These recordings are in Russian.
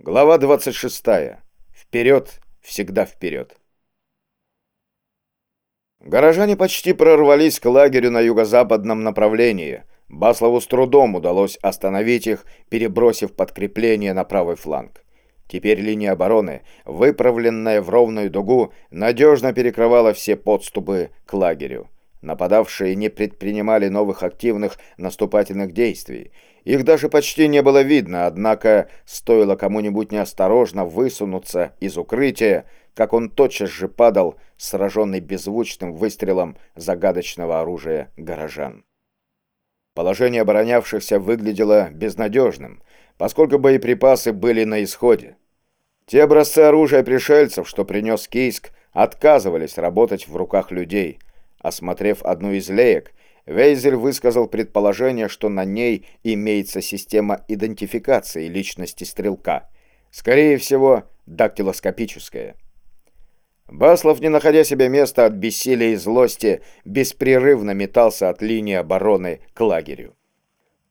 Глава 26. Вперед, всегда вперед. Горожане почти прорвались к лагерю на юго-западном направлении. Баслову с трудом удалось остановить их, перебросив подкрепление на правый фланг. Теперь линия обороны, выправленная в ровную дугу, надежно перекрывала все подступы к лагерю. Нападавшие не предпринимали новых активных наступательных действий. Их даже почти не было видно, однако стоило кому-нибудь неосторожно высунуться из укрытия, как он тотчас же падал, сраженный беззвучным выстрелом загадочного оружия горожан. Положение оборонявшихся выглядело безнадежным, поскольку боеприпасы были на исходе. Те образцы оружия пришельцев, что принес Кийск, отказывались работать в руках людей – Осмотрев одну из леек, Вейзель высказал предположение, что на ней имеется система идентификации личности стрелка. Скорее всего, дактилоскопическая. Баслов, не находя себе места от бессилия и злости, беспрерывно метался от линии обороны к лагерю.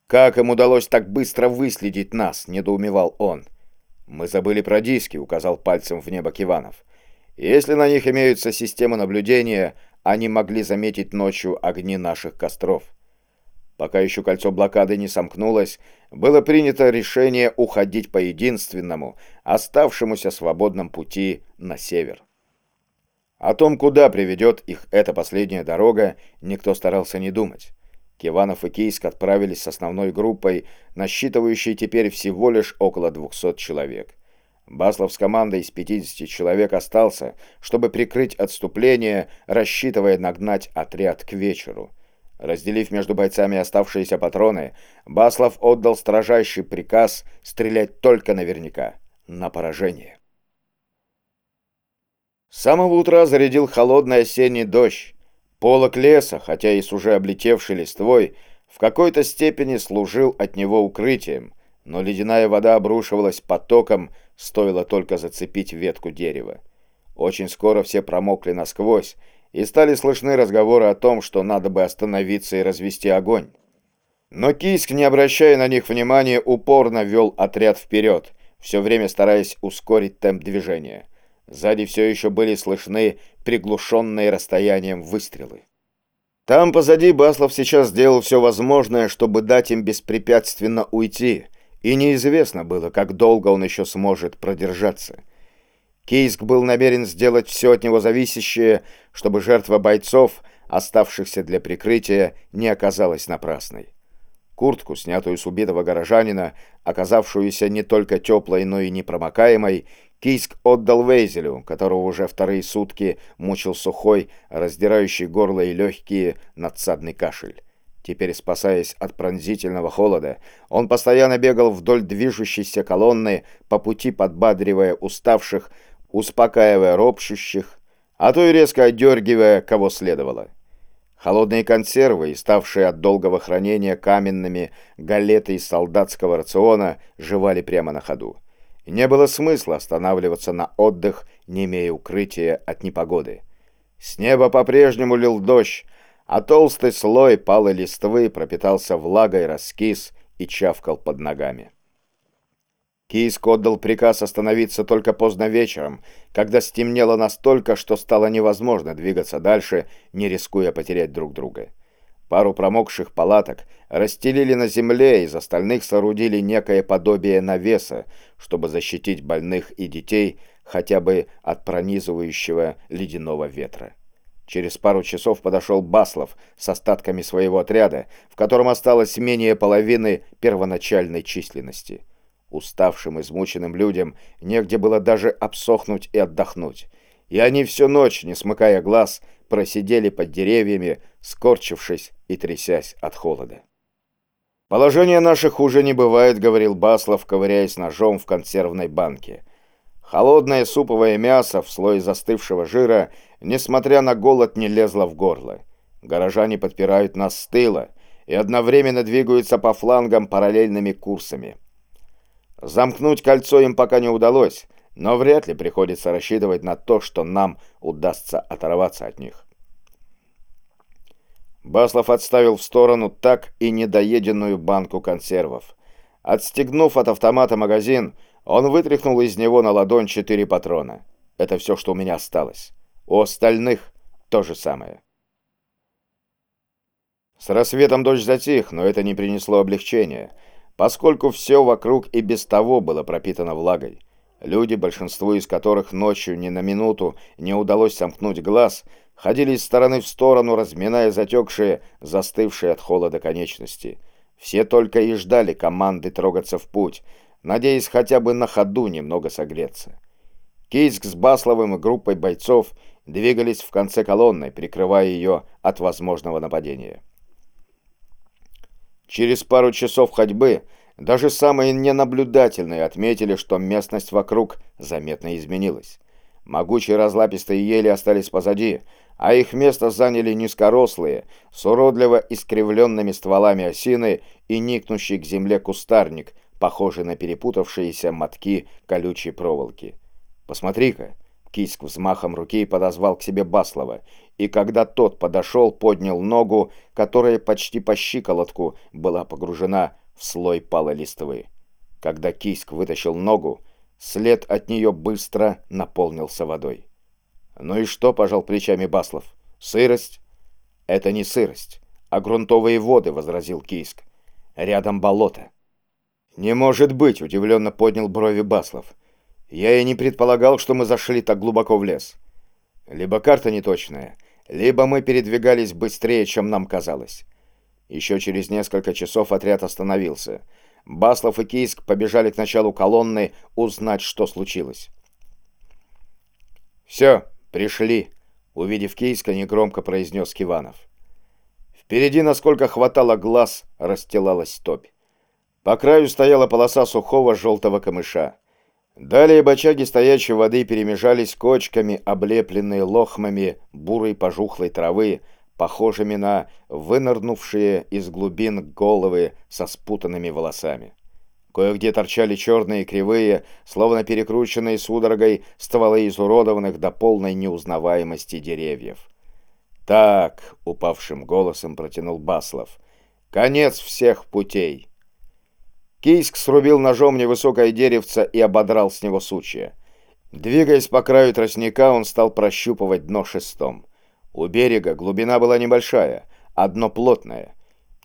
«Как им удалось так быстро выследить нас?» — недоумевал он. «Мы забыли про диски», — указал пальцем в небо Киванов. «Если на них имеются системы наблюдения, они могли заметить ночью огни наших костров. Пока еще кольцо блокады не сомкнулось, было принято решение уходить по единственному, оставшемуся свободном пути на север. О том, куда приведет их эта последняя дорога, никто старался не думать. Киванов и Кийск отправились с основной группой, насчитывающей теперь всего лишь около 200 человек. Баслов с командой из 50 человек остался, чтобы прикрыть отступление, рассчитывая нагнать отряд к вечеру. Разделив между бойцами оставшиеся патроны, Баслов отдал строжайший приказ стрелять только наверняка, на поражение. С самого утра зарядил холодный осенний дождь. Полок леса, хотя и с уже облетевшей листвой, в какой-то степени служил от него укрытием, но ледяная вода обрушивалась потоком, стоило только зацепить ветку дерева. Очень скоро все промокли насквозь, и стали слышны разговоры о том, что надо бы остановиться и развести огонь. Но Кийск, не обращая на них внимания, упорно вел отряд вперед, все время стараясь ускорить темп движения. Сзади все еще были слышны приглушенные расстоянием выстрелы. Там позади Баслов сейчас сделал все возможное, чтобы дать им беспрепятственно уйти — и неизвестно было, как долго он еще сможет продержаться. Кейск был намерен сделать все от него зависящее, чтобы жертва бойцов, оставшихся для прикрытия, не оказалась напрасной. Куртку, снятую с убитого горожанина, оказавшуюся не только теплой, но и непромокаемой, Кийск отдал Вейзелю, которого уже вторые сутки мучил сухой, раздирающий горло и легкие надсадный кашель. Теперь, спасаясь от пронзительного холода, он постоянно бегал вдоль движущейся колонны, по пути подбадривая уставших, успокаивая ропщущих, а то и резко отдергивая, кого следовало. Холодные консервы, ставшие от долгого хранения каменными галеты из солдатского рациона, жевали прямо на ходу. не было смысла останавливаться на отдых, не имея укрытия от непогоды. С неба по-прежнему лил дождь, а толстый слой палой листвы пропитался влагой, раскис и чавкал под ногами. Кийск отдал приказ остановиться только поздно вечером, когда стемнело настолько, что стало невозможно двигаться дальше, не рискуя потерять друг друга. Пару промокших палаток расстелили на земле, из остальных соорудили некое подобие навеса, чтобы защитить больных и детей хотя бы от пронизывающего ледяного ветра. Через пару часов подошел Баслов с остатками своего отряда, в котором осталось менее половины первоначальной численности. Уставшим, измученным людям негде было даже обсохнуть и отдохнуть. И они всю ночь, не смыкая глаз, просидели под деревьями, скорчившись и трясясь от холода. «Положение наше хуже не бывает», — говорил Баслов, ковыряясь ножом в консервной банке. Холодное суповое мясо в слое застывшего жира, несмотря на голод, не лезло в горло. Горожане подпирают нас с тыла и одновременно двигаются по флангам параллельными курсами. Замкнуть кольцо им пока не удалось, но вряд ли приходится рассчитывать на то, что нам удастся оторваться от них. Баслов отставил в сторону так и недоеденную банку консервов. Отстегнув от автомата магазин, Он вытряхнул из него на ладонь четыре патрона. Это все, что у меня осталось. У остальных то же самое. С рассветом дождь затих, но это не принесло облегчения, поскольку все вокруг и без того было пропитано влагой. Люди, большинству из которых ночью ни на минуту не удалось сомкнуть глаз, ходили из стороны в сторону, разминая затекшие, застывшие от холода конечности. Все только и ждали команды трогаться в путь, надеясь хотя бы на ходу немного согреться. Кийск с Басловым и группой бойцов двигались в конце колонны, прикрывая ее от возможного нападения. Через пару часов ходьбы даже самые ненаблюдательные отметили, что местность вокруг заметно изменилась. Могучие разлапистые ели остались позади, а их место заняли низкорослые, с уродливо искривленными стволами осины и никнущий к земле кустарник, похожий на перепутавшиеся мотки колючей проволоки. «Посмотри-ка!» Киск взмахом руки подозвал к себе Баслова, и когда тот подошел, поднял ногу, которая почти по щиколотку была погружена в слой палой листвы. Когда Киск вытащил ногу, след от нее быстро наполнился водой. «Ну и что?» — пожал плечами Баслов. «Сырость?» «Это не сырость, а грунтовые воды», — возразил Кийск. «Рядом болото». «Не может быть!» — удивленно поднял брови Баслов. «Я и не предполагал, что мы зашли так глубоко в лес. Либо карта неточная, либо мы передвигались быстрее, чем нам казалось». Еще через несколько часов отряд остановился. Баслов и Кийск побежали к началу колонны узнать, что случилось. «Все, пришли», — увидев Кийска, негромко произнес Киванов. Впереди, насколько хватало глаз, расстилалась топь. По краю стояла полоса сухого желтого камыша. Далее бочаги стоячей воды перемежались кочками, облепленные лохмами бурой пожухлой травы, похожими на вынырнувшие из глубин головы со спутанными волосами. Кое-где торчали черные кривые, словно перекрученные судорогой стволы изуродованных до полной неузнаваемости деревьев. «Так», — упавшим голосом протянул Баслов, — «конец всех путей». Кийск срубил ножом невысокое деревце и ободрал с него сучья. Двигаясь по краю тростника, он стал прощупывать дно шестом. У берега глубина была небольшая, а дно плотное.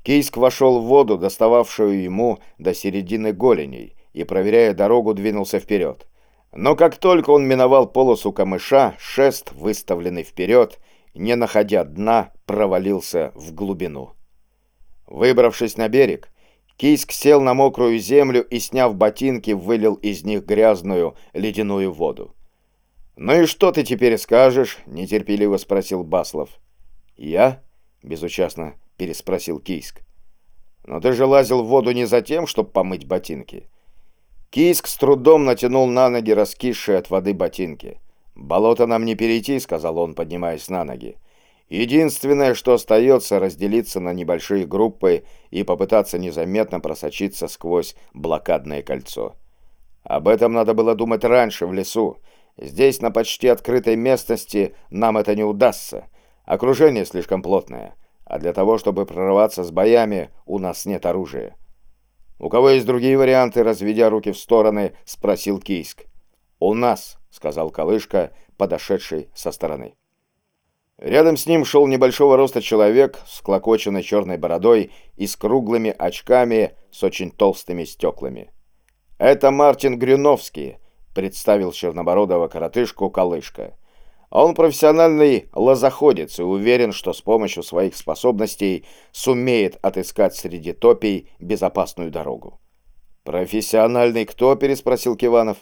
Кийск вошел в воду, достававшую ему до середины голеней, и, проверяя дорогу, двинулся вперед. Но как только он миновал полосу камыша, шест, выставленный вперед, не находя дна, провалился в глубину. Выбравшись на берег, Кийск сел на мокрую землю и, сняв ботинки, вылил из них грязную ледяную воду. «Ну и что ты теперь скажешь?» — нетерпеливо спросил Баслов. «Я?» — безучастно переспросил Кийск. «Но ты же лазил в воду не за тем, чтобы помыть ботинки». Кийск с трудом натянул на ноги раскисшие от воды ботинки. «Болото нам не перейти», — сказал он, поднимаясь на ноги. «Единственное, что остается, разделиться на небольшие группы и попытаться незаметно просочиться сквозь блокадное кольцо. Об этом надо было думать раньше, в лесу, Здесь, на почти открытой местности, нам это не удастся. Окружение слишком плотное, а для того, чтобы прорываться с боями, у нас нет оружия. «У кого есть другие варианты?» — разведя руки в стороны, спросил Кийск. «У нас», — сказал Калышка, подошедший со стороны. Рядом с ним шел небольшого роста человек с клокоченной черной бородой и с круглыми очками с очень толстыми стеклами. Это Мартин Грюновский, представил чернобородого коротышку Калышка. Он профессиональный лозоходец и уверен, что с помощью своих способностей сумеет отыскать среди топий безопасную дорогу. «Профессиональный кто?» – переспросил Киванов.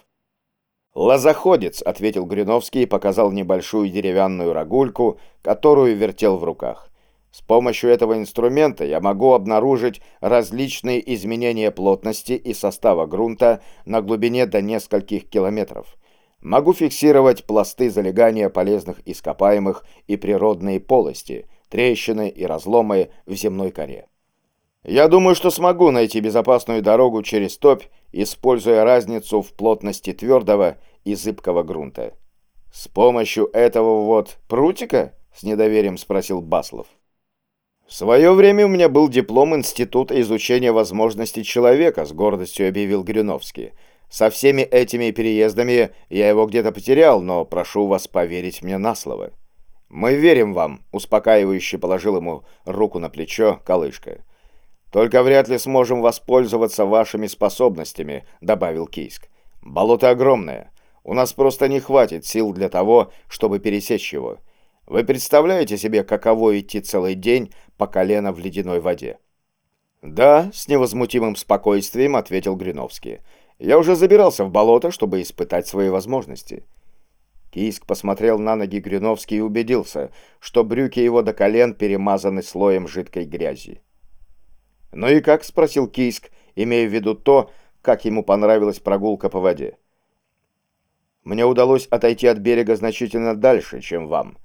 «Лозоходец», — ответил Гриновский и показал небольшую деревянную рогульку, которую вертел в руках. С помощью этого инструмента я могу обнаружить различные изменения плотности и состава грунта на глубине до нескольких километров. Могу фиксировать пласты залегания полезных ископаемых и природные полости, трещины и разломы в земной коре. Я думаю, что смогу найти безопасную дорогу через топь, используя разницу в плотности твердого и зыбкого грунта. «С помощью этого вот прутика?» — с недоверием спросил Баслов. В свое время у меня был диплом Института изучения возможностей человека, с гордостью объявил Грюновский. Со всеми этими переездами я его где-то потерял, но прошу вас поверить мне на слово». «Мы верим вам», — успокаивающе положил ему руку на плечо Колышка. «Только вряд ли сможем воспользоваться вашими способностями», — добавил Кийск. «Болото огромное. У нас просто не хватит сил для того, чтобы пересечь его. Вы представляете себе, каково идти целый день по колено в ледяной воде?» «Да», — с невозмутимым спокойствием ответил Гриновский. «Я уже забирался в болото, чтобы испытать свои возможности». Кийск посмотрел на ноги Грюновский и убедился, что брюки его до колен перемазаны слоем жидкой грязи. «Ну и как?» — спросил Кийск, имея в виду то, как ему понравилась прогулка по воде. «Мне удалось отойти от берега значительно дальше, чем вам.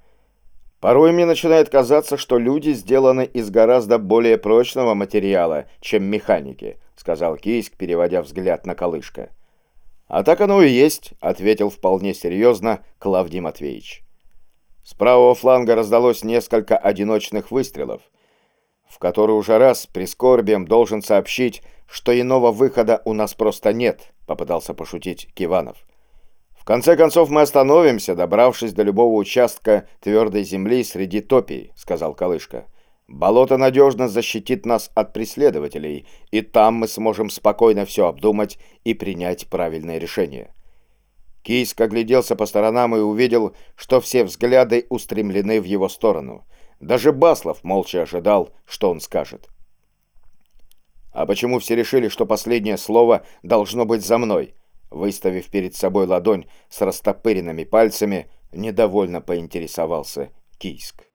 Порой мне начинает казаться, что люди сделаны из гораздо более прочного материала, чем механики», — сказал Кийск, переводя взгляд на Колышка. «А так оно и есть», — ответил вполне серьезно Клавдий Матвеевич. С правого фланга раздалось несколько одиночных выстрелов, в который уже раз прискорбием должен сообщить, что иного выхода у нас просто нет, попытался пошутить Киванов. В конце концов мы остановимся, добравшись до любого участка твердой земли среди топий, сказал Колышка. Болото надежно защитит нас от преследователей, и там мы сможем спокойно все обдумать и принять правильное решение. Кийск огляделся по сторонам и увидел, что все взгляды устремлены в его сторону. Даже Баслов молча ожидал, что он скажет. «А почему все решили, что последнее слово должно быть за мной?» Выставив перед собой ладонь с растопыренными пальцами, недовольно поинтересовался Кийск.